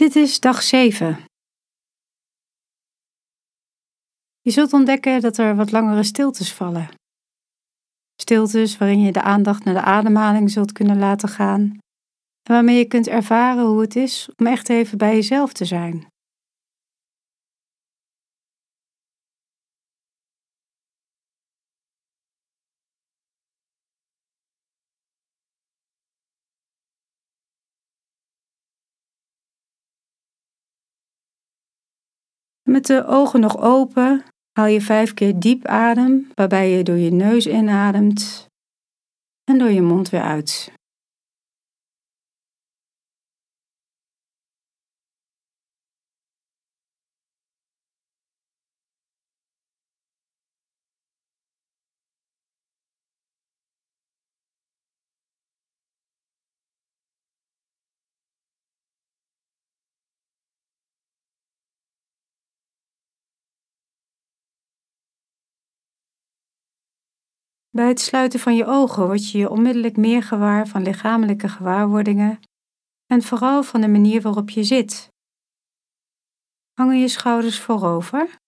Dit is dag 7. Je zult ontdekken dat er wat langere stiltes vallen. Stiltes waarin je de aandacht naar de ademhaling zult kunnen laten gaan en waarmee je kunt ervaren hoe het is om echt even bij jezelf te zijn. Met de ogen nog open haal je vijf keer diep adem, waarbij je door je neus inademt en door je mond weer uit. Bij het sluiten van je ogen word je je onmiddellijk meer gewaar van lichamelijke gewaarwordingen en vooral van de manier waarop je zit. Hangen je schouders voorover?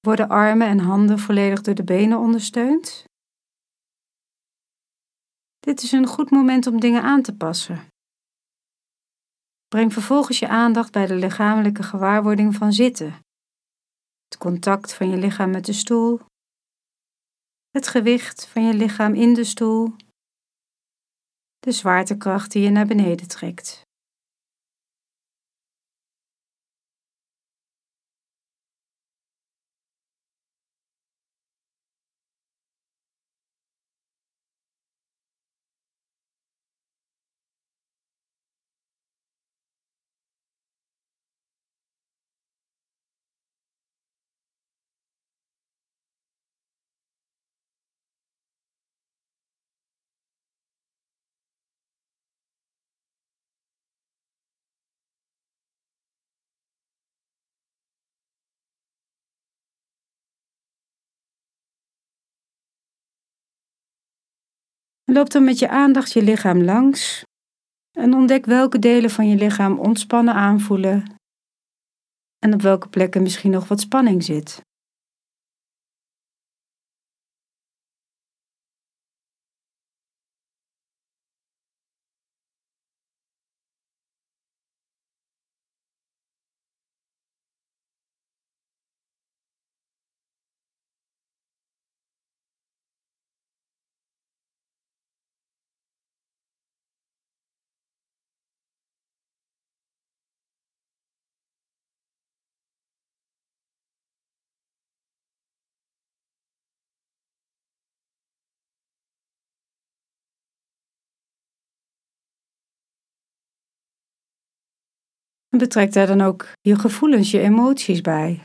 Worden armen en handen volledig door de benen ondersteund? Dit is een goed moment om dingen aan te passen. Breng vervolgens je aandacht bij de lichamelijke gewaarwording van zitten. Het contact van je lichaam met de stoel het gewicht van je lichaam in de stoel, de zwaartekracht die je naar beneden trekt. Loop dan met je aandacht je lichaam langs en ontdek welke delen van je lichaam ontspannen aanvoelen en op welke plekken misschien nog wat spanning zit. Betrek daar dan ook je gevoelens, je emoties bij.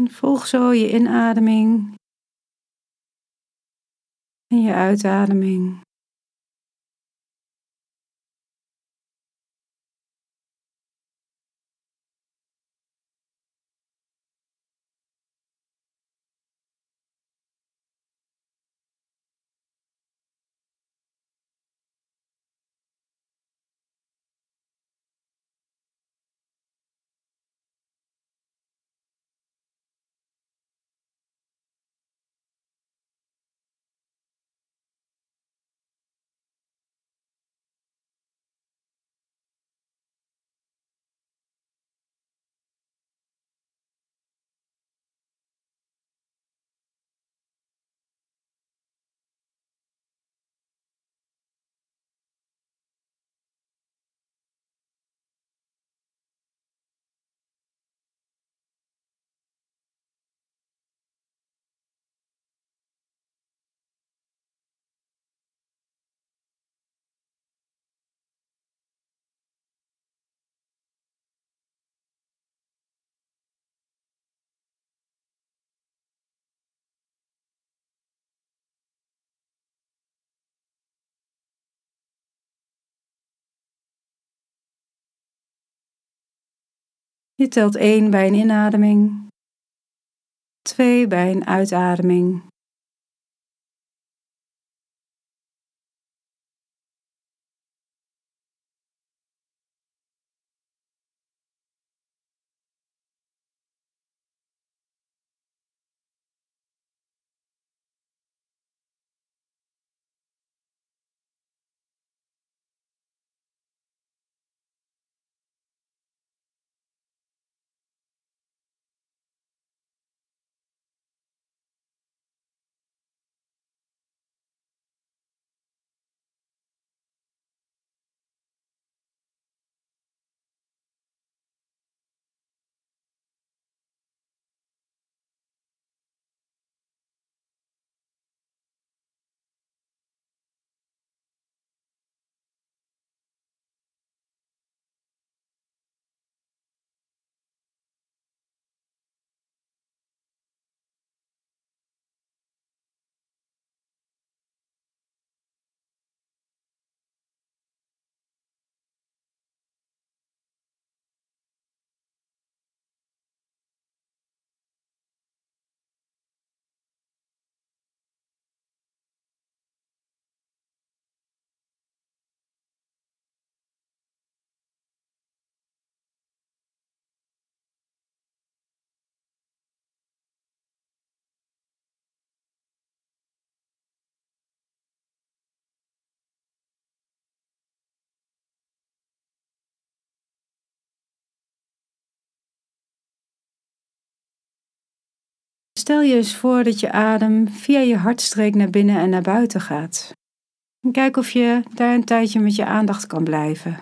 En volg zo je inademing en je uitademing. Je telt 1 bij een inademing, 2 bij een uitademing. Stel je eens voor dat je adem via je hartstreek naar binnen en naar buiten gaat. En kijk of je daar een tijdje met je aandacht kan blijven.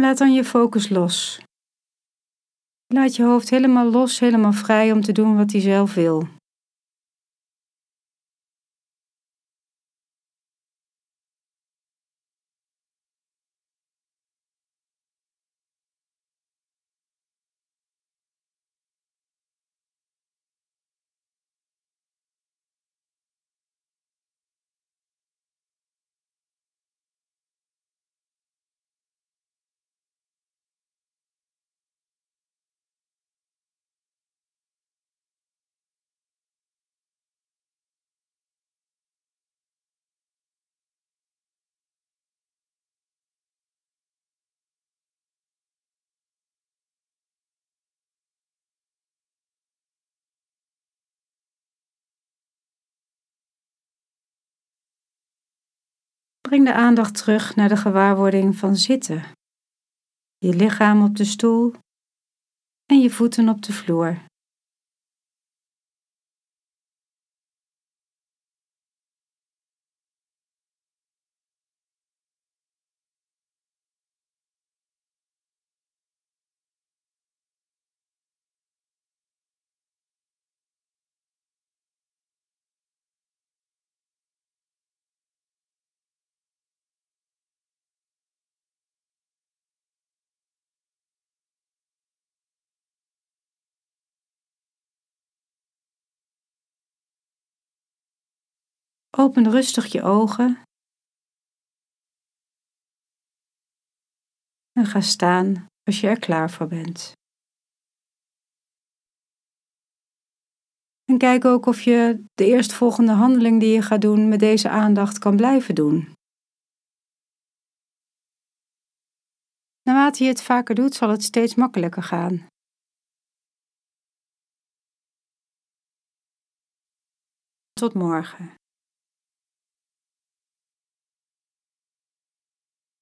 Laat dan je focus los. Laat je hoofd helemaal los, helemaal vrij om te doen wat hij zelf wil. Breng de aandacht terug naar de gewaarwording van zitten. Je lichaam op de stoel en je voeten op de vloer. Open rustig je ogen en ga staan als je er klaar voor bent. En kijk ook of je de eerstvolgende handeling die je gaat doen met deze aandacht kan blijven doen. Naarmate je het vaker doet, zal het steeds makkelijker gaan. Tot morgen.